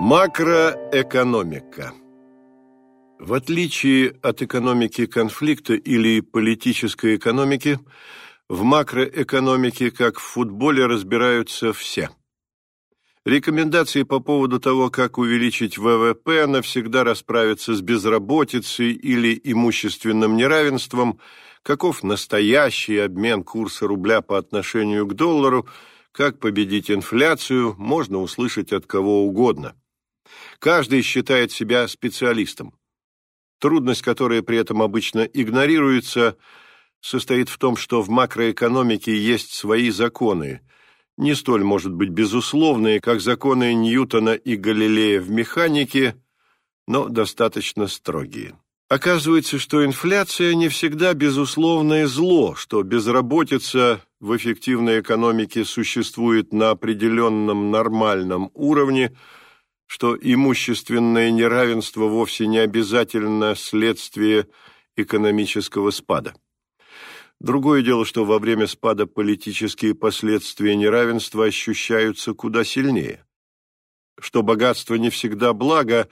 Макроэкономика В отличие от экономики конфликта или политической экономики, в макроэкономике, как в футболе, разбираются все. Рекомендации по поводу того, как увеличить ВВП, навсегда расправиться с безработицей или имущественным неравенством, каков настоящий обмен курса рубля по отношению к доллару, как победить инфляцию, можно услышать от кого угодно – Каждый считает себя специалистом. Трудность, которая при этом обычно игнорируется, состоит в том, что в макроэкономике есть свои законы, не столь, может быть, безусловные, как законы Ньютона и Галилея в механике, но достаточно строгие. Оказывается, что инфляция не всегда безусловное зло, что безработица в эффективной экономике существует на определенном нормальном уровне – что имущественное неравенство вовсе не обязательно следствие экономического спада. Другое дело, что во время спада политические последствия неравенства ощущаются куда сильнее. Что богатство не всегда благо,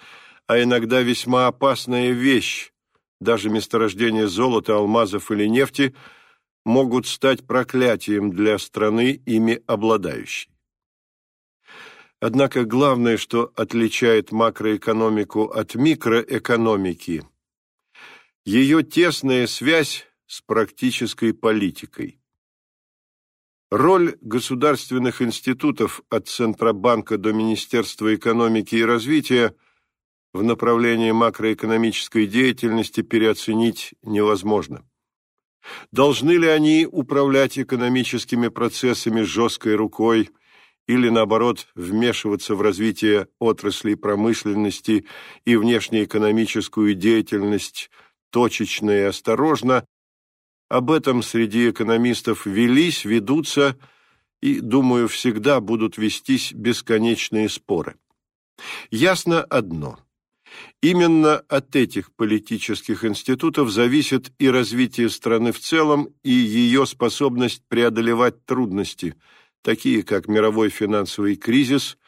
а иногда весьма опасная вещь. Даже месторождение золота, алмазов или нефти могут стать проклятием для страны, ими обладающей. Однако главное, что отличает макроэкономику от микроэкономики – ее тесная связь с практической политикой. Роль государственных институтов от Центробанка до Министерства экономики и развития в направлении макроэкономической деятельности переоценить невозможно. Должны ли они управлять экономическими процессами жесткой рукой – или, наоборот, вмешиваться в развитие отраслей промышленности и внешнеэкономическую деятельность точечно и осторожно, об этом среди экономистов велись, ведутся и, думаю, всегда будут вестись бесконечные споры. Ясно одно. Именно от этих политических институтов зависит и развитие страны в целом, и ее способность преодолевать трудности – такие как мировой финансовый кризис,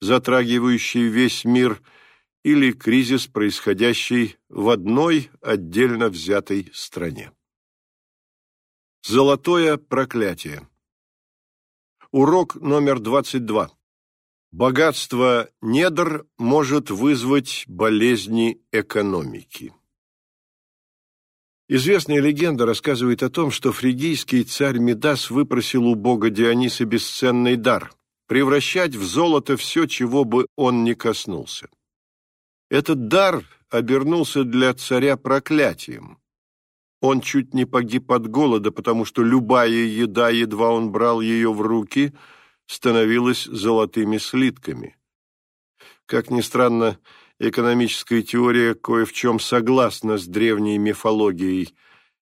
затрагивающий весь мир, или кризис, происходящий в одной отдельно взятой стране. Золотое проклятие. Урок номер 22. Богатство недр может вызвать болезни экономики. Известная легенда рассказывает о том, что фригийский царь Медас выпросил у бога Диониса бесценный дар – превращать в золото все, чего бы он ни коснулся. Этот дар обернулся для царя проклятием. Он чуть не погиб от голода, потому что любая еда, едва он брал ее в руки, становилась золотыми слитками. Как ни странно, экономическая теория кое в чем согласна с древней мифологией.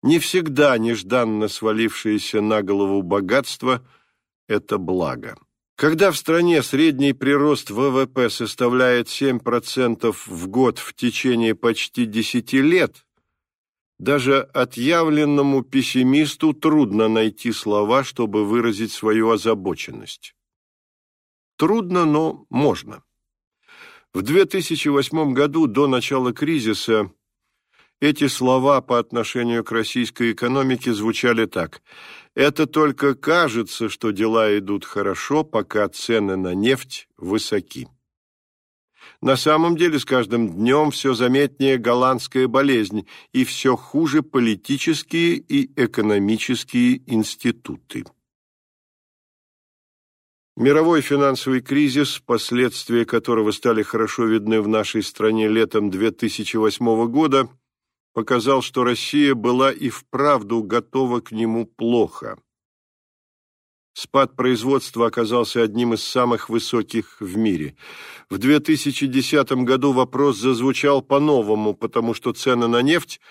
Не всегда нежданно свалившееся на голову богатство – это благо. Когда в стране средний прирост ВВП составляет 7% в год в течение почти 10 лет, даже отъявленному пессимисту трудно найти слова, чтобы выразить свою озабоченность. Трудно, но можно. В 2008 году, до начала кризиса, эти слова по отношению к российской экономике звучали так. «Это только кажется, что дела идут хорошо, пока цены на нефть высоки». На самом деле с каждым днем все заметнее голландская болезнь и все хуже политические и экономические институты. Мировой финансовый кризис, последствия которого стали хорошо видны в нашей стране летом 2008 года, показал, что Россия была и вправду готова к нему плохо. Спад производства оказался одним из самых высоких в мире. В 2010 году вопрос зазвучал по-новому, потому что цены на нефть,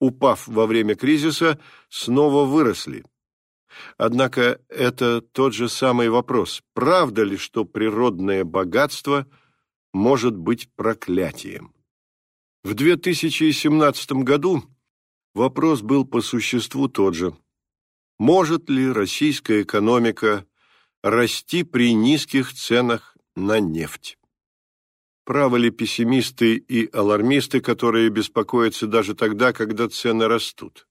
упав во время кризиса, снова выросли. Однако это тот же самый вопрос. Правда ли, что природное богатство может быть проклятием? В 2017 году вопрос был по существу тот же. Может ли российская экономика расти при низких ценах на нефть? правы ли пессимисты и алармисты, которые беспокоятся даже тогда, когда цены растут?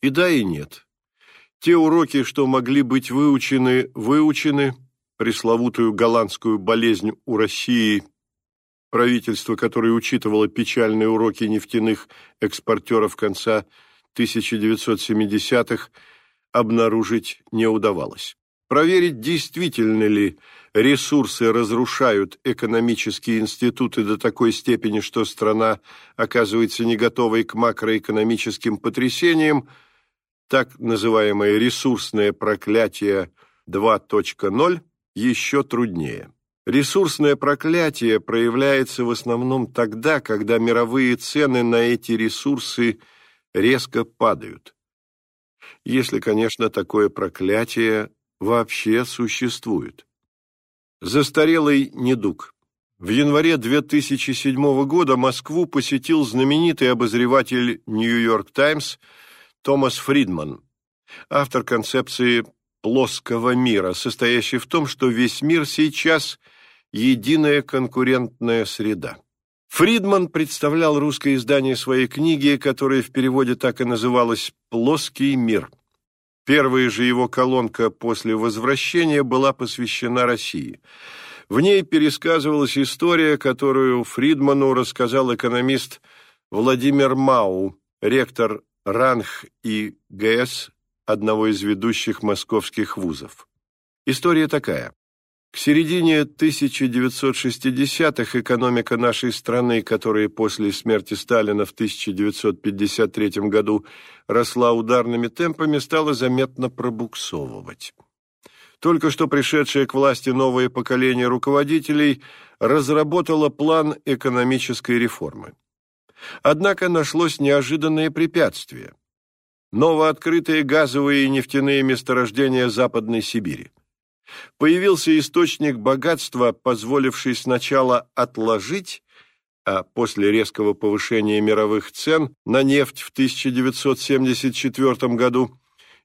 И да, и нет. Те уроки, что могли быть выучены, выучены, пресловутую голландскую болезнь у России, правительство, которое учитывало печальные уроки нефтяных экспортеров конца 1970-х, обнаружить не удавалось. Проверить, действительно ли ресурсы разрушают экономические институты до такой степени, что страна оказывается не готовой к макроэкономическим потрясениям, так называемое ресурсное проклятие 2.0 еще труднее. Ресурсное проклятие проявляется в основном тогда, когда мировые цены на эти ресурсы резко падают. Если, конечно, такое проклятие вообще существует. Застарелый недуг. В январе 2007 года Москву посетил знаменитый обозреватель «Нью-Йорк Таймс» Томас Фридман, автор концепции плоского мира, состоящей в том, что весь мир сейчас – единая конкурентная среда. Фридман представлял русское издание своей книги, которая в переводе так и называлась «Плоский мир». Первая же его колонка после возвращения была посвящена России. В ней пересказывалась история, которую Фридману рассказал экономист Владимир Мау, ректор РАНХ и ГС одного из ведущих московских вузов. История такая. К середине 1960-х экономика нашей страны, которая после смерти Сталина в 1953 году росла ударными темпами, стала заметно пробуксовывать. Только что пришедшее к власти новое поколение руководителей разработало план экономической реформы. Однако нашлось неожиданное препятствие – новооткрытые газовые и нефтяные месторождения Западной Сибири появился источник богатства, позволивший сначала отложить, а после резкого повышения мировых цен на нефть в 1974 году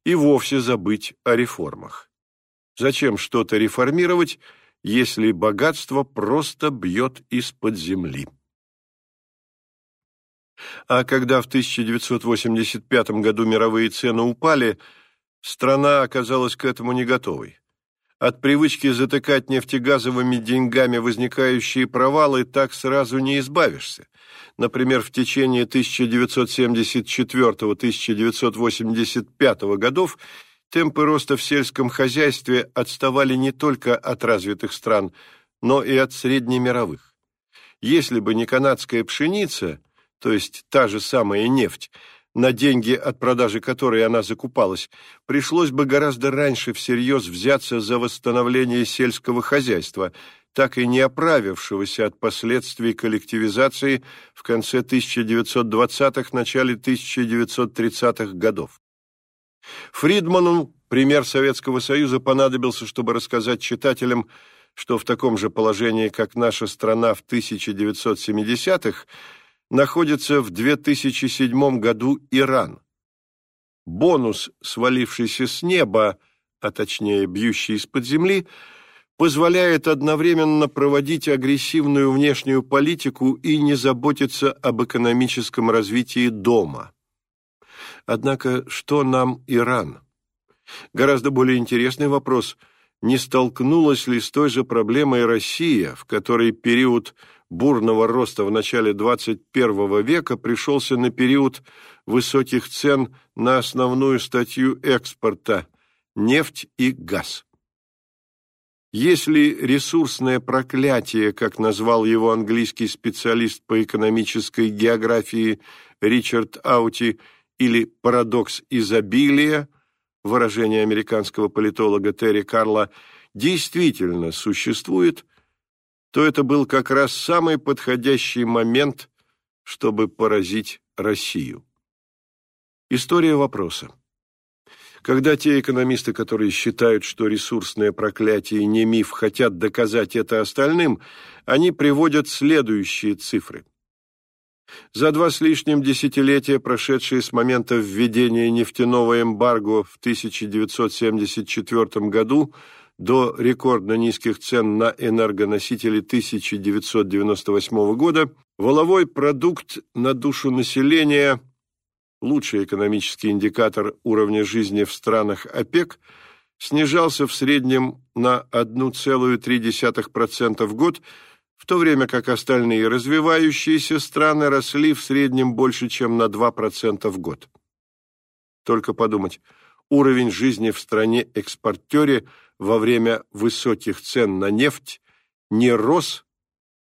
и вовсе забыть о реформах. Зачем что-то реформировать, если богатство просто бьет из-под земли? А когда в 1985 году мировые цены упали, страна оказалась к этому не готовой. От привычки затыкать нефтегазовыми деньгами возникающие провалы так сразу не избавишься. Например, в течение 1974-1985 годов темпы роста в сельском хозяйстве отставали не только от развитых стран, но и от среднемировых. Если бы не канадская пшеница, то есть та же самая нефть, на деньги, от продажи которой она закупалась, пришлось бы гораздо раньше всерьез взяться за восстановление сельского хозяйства, так и не оправившегося от последствий коллективизации в конце 1920-х, начале 1930-х годов. Фридману пример Советского Союза понадобился, чтобы рассказать читателям, что в таком же положении, как наша страна в 1970-х, находится в 2007 году Иран. Бонус, свалившийся с неба, а точнее бьющий из-под земли, позволяет одновременно проводить агрессивную внешнюю политику и не заботиться об экономическом развитии дома. Однако, что нам Иран? Гораздо более интересный вопрос – не столкнулась ли с той же проблемой Россия, в которой период бурного роста в начале XXI века пришелся на период высоких цен на основную статью экспорта – нефть и газ. Если ресурсное проклятие, как назвал его английский специалист по экономической географии Ричард Аути, или парадокс изобилия, выражение американского политолога Терри Карла, действительно существует – то это был как раз самый подходящий момент, чтобы поразить Россию. История вопроса. Когда те экономисты, которые считают, что ресурсное проклятие не миф, хотят доказать это остальным, они приводят следующие цифры. За два с лишним десятилетия, прошедшие с момента введения нефтяного эмбарго в 1974 году, до рекордно низких цен на энергоносители 1998 года, воловой продукт на душу населения, лучший экономический индикатор уровня жизни в странах ОПЕК, снижался в среднем на 1,3% в год, в то время как остальные развивающиеся страны росли в среднем больше, чем на 2% в год. Только подумать, уровень жизни в стране-экспортере во время высоких цен на нефть не рос,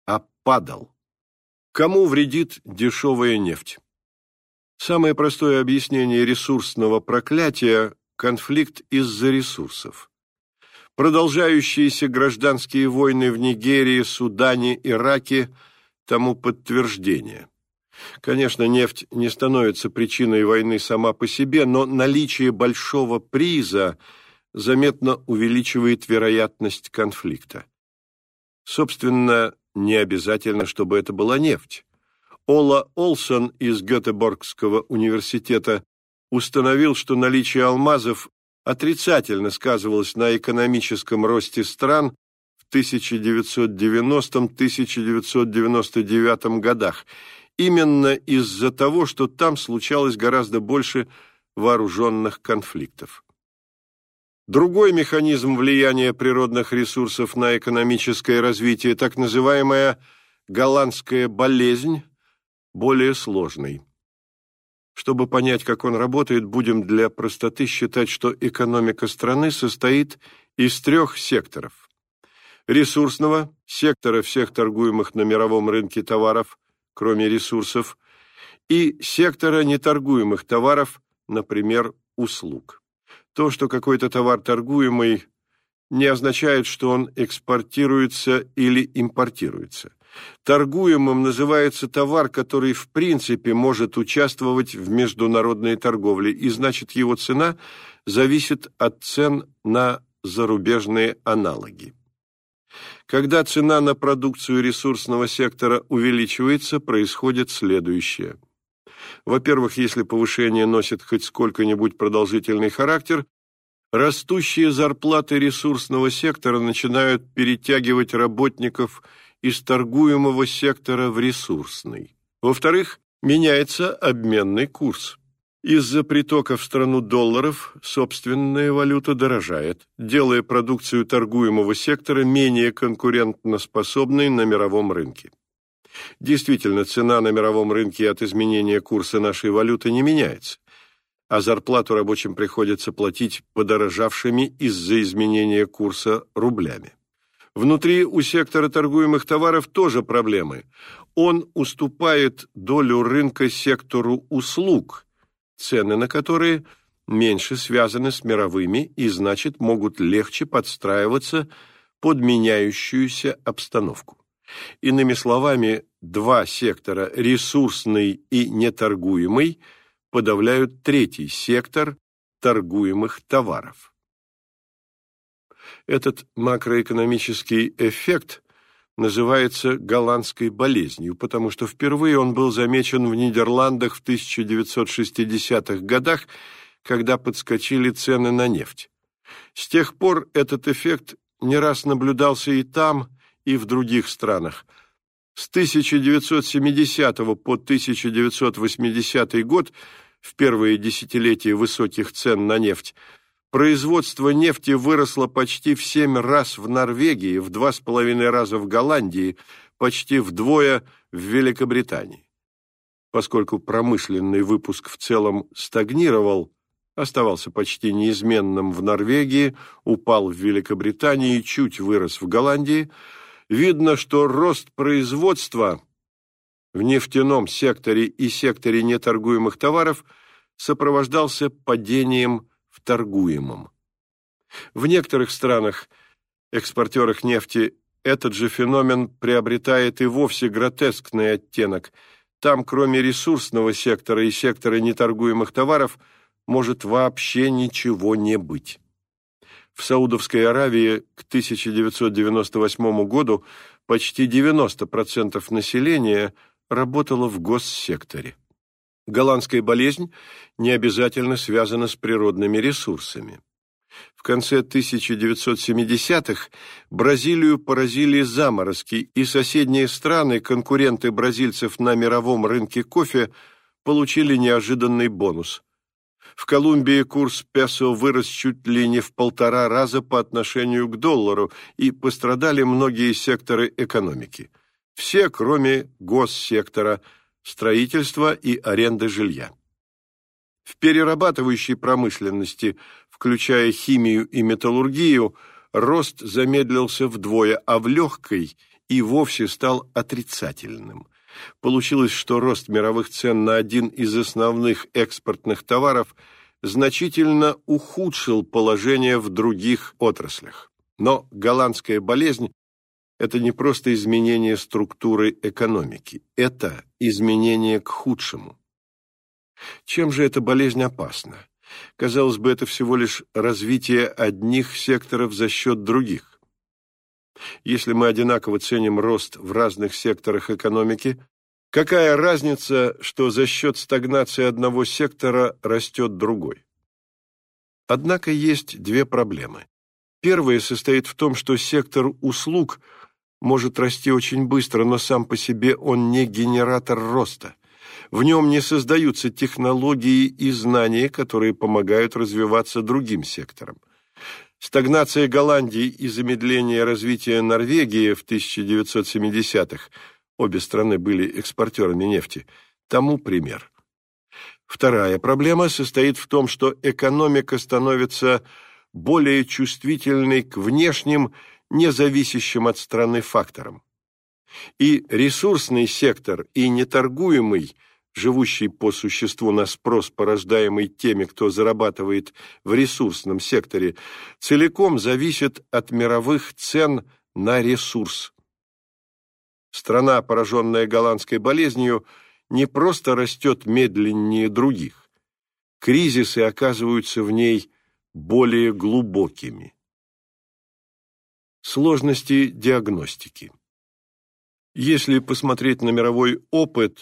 а падал. Кому вредит дешевая нефть? Самое простое объяснение ресурсного проклятия – конфликт из-за ресурсов. Продолжающиеся гражданские войны в Нигерии, Судане, Ираке тому подтверждение. Конечно, нефть не становится причиной войны сама по себе, но наличие большого приза заметно увеличивает вероятность конфликта. Собственно, не обязательно, чтобы это была нефть. Ола Олсон из Гетеборгского университета установил, что наличие алмазов отрицательно сказывалось на экономическом росте стран в 1990-1999 годах именно из-за того, что там случалось гораздо больше вооруженных конфликтов. Другой механизм влияния природных ресурсов на экономическое развитие, так называемая голландская болезнь, более сложный. Чтобы понять, как он работает, будем для простоты считать, что экономика страны состоит из трех секторов. Ресурсного, сектора всех торгуемых на мировом рынке товаров – кроме ресурсов, и сектора неторгуемых товаров, например, услуг. То, что какой-то товар торгуемый, не означает, что он экспортируется или импортируется. Торгуемым называется товар, который в принципе может участвовать в международной торговле, и значит его цена зависит от цен на зарубежные аналоги. Когда цена на продукцию ресурсного сектора увеличивается, происходит следующее. Во-первых, если повышение носит хоть сколько-нибудь продолжительный характер, растущие зарплаты ресурсного сектора начинают перетягивать работников из торгуемого сектора в ресурсный. Во-вторых, меняется обменный курс. Из-за притока в страну долларов собственная валюта дорожает, делая продукцию торгуемого сектора менее конкурентноспособной на мировом рынке. Действительно, цена на мировом рынке от изменения курса нашей валюты не меняется, а зарплату рабочим приходится платить подорожавшими из-за изменения курса рублями. Внутри у сектора торгуемых товаров тоже проблемы. Он уступает долю рынка сектору услуг – цены на которые меньше связаны с мировыми и, значит, могут легче подстраиваться под меняющуюся обстановку. Иными словами, два сектора, ресурсный и неторгуемый, подавляют третий сектор торгуемых товаров. Этот макроэкономический эффект называется голландской болезнью, потому что впервые он был замечен в Нидерландах в 1960-х годах, когда подскочили цены на нефть. С тех пор этот эффект не раз наблюдался и там, и в других странах. С 1970 по 1980 год, в первые десятилетия высоких цен на нефть, Производство нефти выросло почти в семь раз в Норвегии, в два с половиной раза в Голландии, почти вдвое в Великобритании. Поскольку промышленный выпуск в целом стагнировал, оставался почти неизменным в Норвегии, упал в Великобритании и чуть вырос в Голландии, видно, что рост производства в нефтяном секторе и секторе неторгуемых товаров сопровождался падением в торгуемом. В некоторых странах, экспортерах нефти, этот же феномен приобретает и вовсе гротескный оттенок. Там, кроме ресурсного сектора и сектора неторгуемых товаров, может вообще ничего не быть. В Саудовской Аравии к 1998 году почти 90% населения работало в госсекторе. Голландская болезнь не обязательно связана с природными ресурсами. В конце 1970-х Бразилию поразили заморозки, и соседние страны, конкуренты бразильцев на мировом рынке кофе, получили неожиданный бонус. В Колумбии курс песо вырос чуть ли не в полтора раза по отношению к доллару, и пострадали многие секторы экономики. Все, кроме госсектора, строительства и аренды жилья. В перерабатывающей промышленности, включая химию и металлургию, рост замедлился вдвое, а в легкой и вовсе стал отрицательным. Получилось, что рост мировых цен на один из основных экспортных товаров значительно ухудшил положение в других отраслях. Но голландская болезнь – это не просто изменение структуры экономики, это изменение к худшему. Чем же эта болезнь опасна? Казалось бы, это всего лишь развитие одних секторов за счет других. Если мы одинаково ценим рост в разных секторах экономики, какая разница, что за счет стагнации одного сектора растет другой? Однако есть две проблемы. Первая состоит в том, что сектор услуг может расти очень быстро, но сам по себе он не генератор роста. В нем не создаются технологии и знания, которые помогают развиваться другим секторам. Стагнация Голландии и замедление развития Норвегии в 1970-х обе страны были экспортерами нефти, тому пример. Вторая проблема состоит в том, что экономика становится более чувствительной к внешним, независящим от страны факторам. И ресурсный сектор, и неторгуемый – живущий по существу на спрос, порождаемый теми, кто зарабатывает в ресурсном секторе, целиком зависит от мировых цен на ресурс. Страна, пораженная голландской болезнью, не просто растет медленнее других. Кризисы оказываются в ней более глубокими. Сложности диагностики. Если посмотреть на мировой опыт,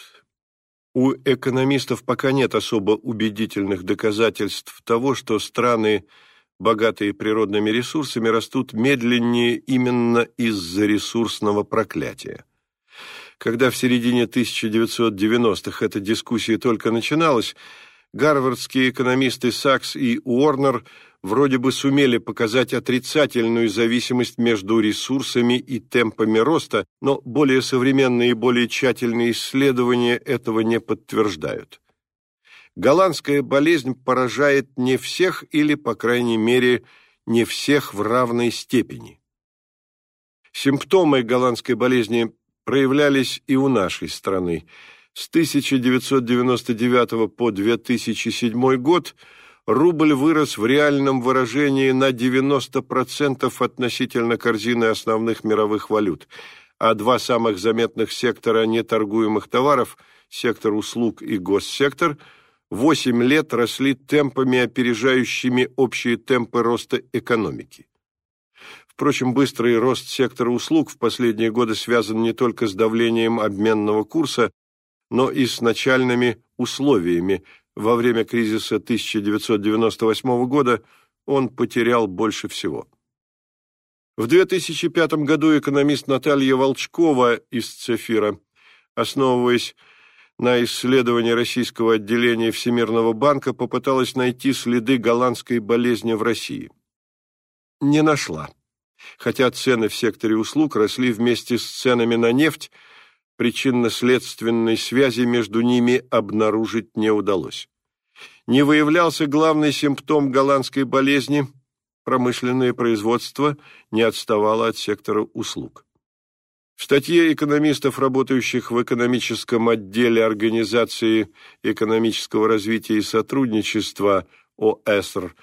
у экономистов пока нет особо убедительных доказательств того, что страны, богатые природными ресурсами, растут медленнее именно из-за ресурсного проклятия. Когда в середине 1990-х эта дискуссия только начиналась, гарвардские экономисты Сакс и Уорнер – вроде бы сумели показать отрицательную зависимость между ресурсами и темпами роста, но более современные и более тщательные исследования этого не подтверждают. Голландская болезнь поражает не всех или, по крайней мере, не всех в равной степени. Симптомы голландской болезни проявлялись и у нашей страны. С 1999 по 2007 год – рубль вырос в реальном выражении на 90% относительно корзины основных мировых валют, а два самых заметных сектора неторгуемых товаров, сектор услуг и госсектор, 8 лет росли темпами, опережающими общие темпы роста экономики. Впрочем, быстрый рост сектора услуг в последние годы связан не только с давлением обменного курса, но и с начальными условиями, во время кризиса 1998 года он потерял больше всего. В 2005 году экономист Наталья Волчкова из «Цефира», основываясь на исследовании российского отделения Всемирного банка, попыталась найти следы голландской болезни в России. Не нашла. Хотя цены в секторе услуг росли вместе с ценами на нефть, причинно-следственной связи между ними обнаружить не удалось. Не выявлялся главный симптом голландской болезни – промышленное производство не отставало от сектора услуг. В статье экономистов, работающих в экономическом отделе Организации экономического развития и сотрудничества ОЭСР,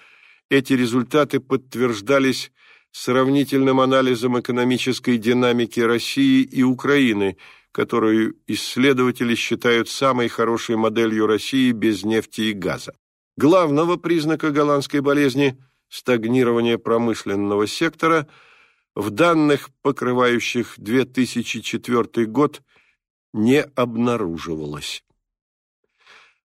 эти результаты подтверждались сравнительным анализом экономической динамики России и Украины, которую исследователи считают самой хорошей моделью России без нефти и газа. Главного признака голландской болезни – стагнирование промышленного сектора – в данных, покрывающих 2004 год, не обнаруживалось.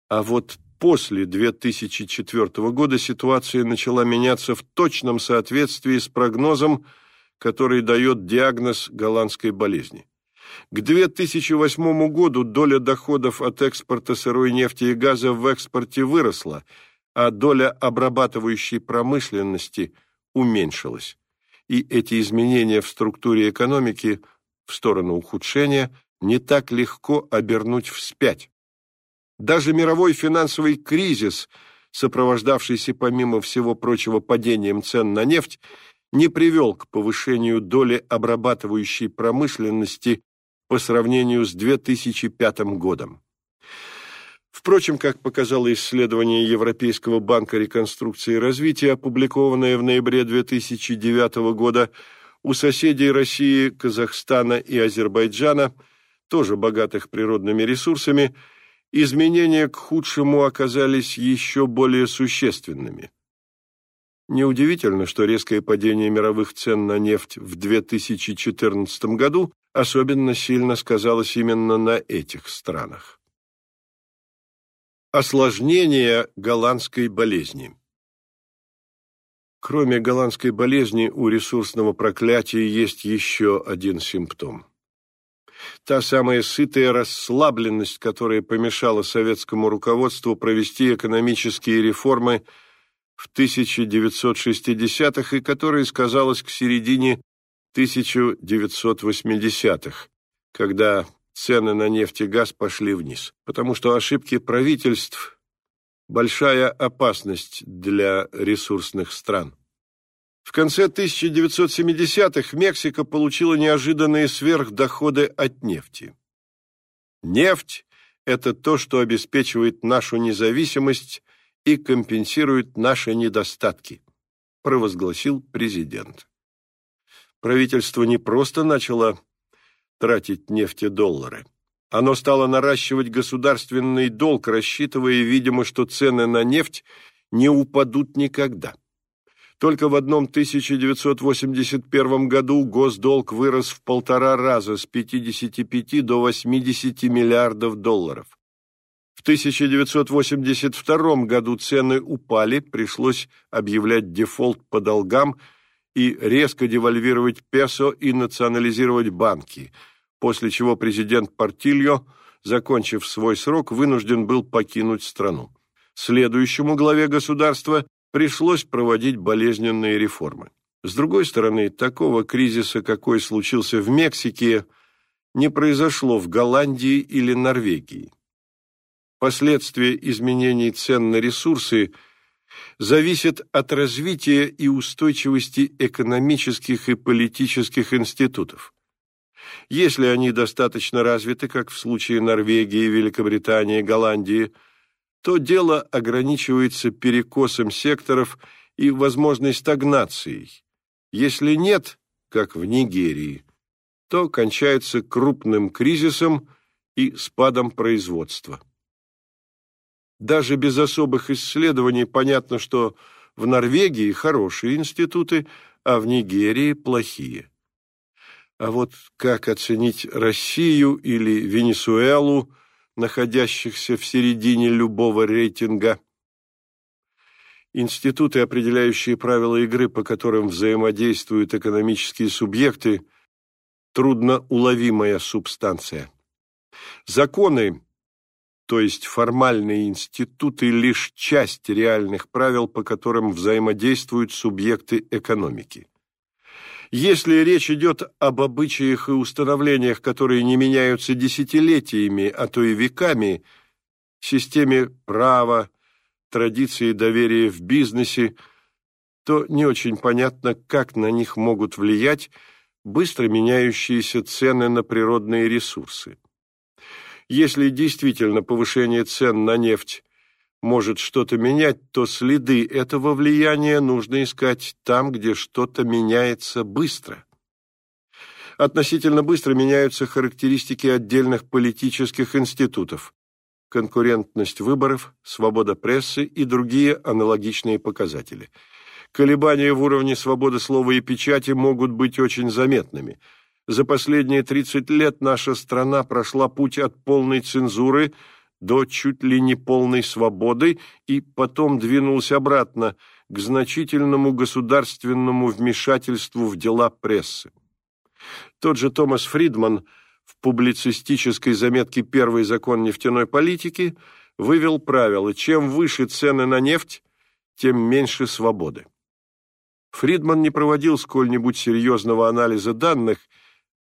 А вот после 2004 года ситуация начала меняться в точном соответствии с прогнозом, который дает диагноз голландской болезни. К 2008 году доля доходов от экспорта сырой нефти и газа в экспорте выросла, а доля обрабатывающей промышленности уменьшилась. И эти изменения в структуре экономики в сторону ухудшения не так легко обернуть вспять. Даже мировой финансовый кризис, сопровождавшийся помимо всего прочего падением цен на нефть, не привел к повышению доли обрабатывающей промышленности по сравнению с 2005 годом. Впрочем, как показало исследование Европейского банка реконструкции и развития, опубликованное в ноябре 2009 года, у соседей России, Казахстана и Азербайджана, тоже богатых природными ресурсами, изменения к худшему оказались еще более существенными. Неудивительно, что резкое падение мировых цен на нефть в 2014 году особенно сильно сказалось именно на этих странах. Осложнение голландской болезни Кроме голландской болезни, у ресурсного проклятия есть еще один симптом. Та самая сытая расслабленность, которая помешала советскому руководству провести экономические реформы в 1960-х и которая сказалась к середине 1980-х, когда цены на нефть и газ пошли вниз, потому что ошибки правительств – большая опасность для ресурсных стран. В конце 1970-х Мексика получила неожиданные сверхдоходы от нефти. Нефть – это то, что обеспечивает нашу независимость и компенсирует наши недостатки, провозгласил президент. Правительство не просто начало тратить нефтедоллары. Оно стало наращивать государственный долг, рассчитывая, видимо, что цены на нефть не упадут никогда. Только в одном 1981 году госдолг вырос в полтора раза с 55 до 80 миллиардов долларов. В 1982 году цены упали, пришлось объявлять дефолт по долгам и резко девальвировать песо и национализировать банки – после чего президент Портильо, закончив свой срок, вынужден был покинуть страну. Следующему главе государства пришлось проводить болезненные реформы. С другой стороны, такого кризиса, какой случился в Мексике, не произошло в Голландии или Норвегии. Последствия изменений цен на ресурсы зависят от развития и устойчивости экономических и политических институтов. Если они достаточно развиты, как в случае Норвегии, Великобритании, Голландии, то дело ограничивается перекосом секторов и возможной стагнацией. Если нет, как в Нигерии, то кончается крупным кризисом и спадом производства. Даже без особых исследований понятно, что в Норвегии хорошие институты, а в Нигерии плохие. А вот как оценить Россию или Венесуэлу, находящихся в середине любого рейтинга? Институты, определяющие правила игры, по которым взаимодействуют экономические субъекты, трудно уловимая субстанция. Законы, то есть формальные институты, лишь часть реальных правил, по которым взаимодействуют субъекты экономики. Если речь идет об обычаях и установлениях, которые не меняются десятилетиями, а то и веками, системе права, традиции доверия в бизнесе, то не очень понятно, как на них могут влиять быстро меняющиеся цены на природные ресурсы. Если действительно повышение цен на нефть может что-то менять, то следы этого влияния нужно искать там, где что-то меняется быстро. Относительно быстро меняются характеристики отдельных политических институтов, конкурентность выборов, свобода прессы и другие аналогичные показатели. Колебания в уровне свободы слова и печати могут быть очень заметными. За последние 30 лет наша страна прошла путь от полной цензуры – до чуть ли не полной свободы и потом двинулся обратно к значительному государственному вмешательству в дела прессы. Тот же Томас Фридман в публицистической заметке «Первый закон нефтяной политики» вывел правило «Чем выше цены на нефть, тем меньше свободы». Фридман не проводил сколь-нибудь серьезного анализа данных,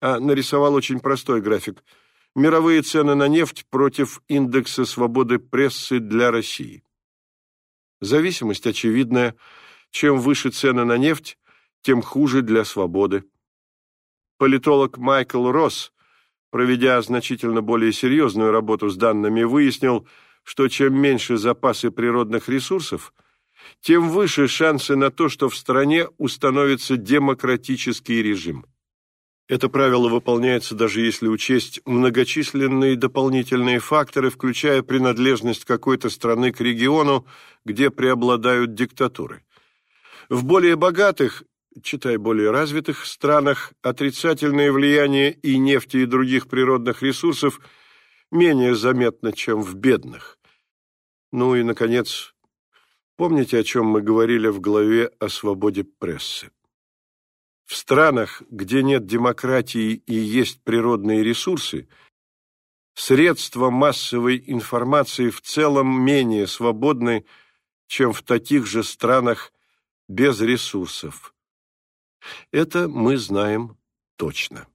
а нарисовал очень простой график – мировые цены на нефть против индекса свободы прессы для России. Зависимость очевидная. Чем выше цены на нефть, тем хуже для свободы. Политолог Майкл Росс, проведя значительно более серьезную работу с данными, выяснил, что чем меньше запасы природных ресурсов, тем выше шансы на то, что в стране установится демократический режим. Это правило выполняется даже если учесть многочисленные дополнительные факторы, включая принадлежность какой-то страны к региону, где преобладают диктатуры. В более богатых, читай более развитых странах, отрицательное влияние и нефти и других природных ресурсов менее заметно, чем в бедных. Ну и, наконец, помните, о чем мы говорили в главе о свободе прессы? В странах, где нет демократии и есть природные ресурсы, средства массовой информации в целом менее свободны, чем в таких же странах без ресурсов. Это мы знаем точно.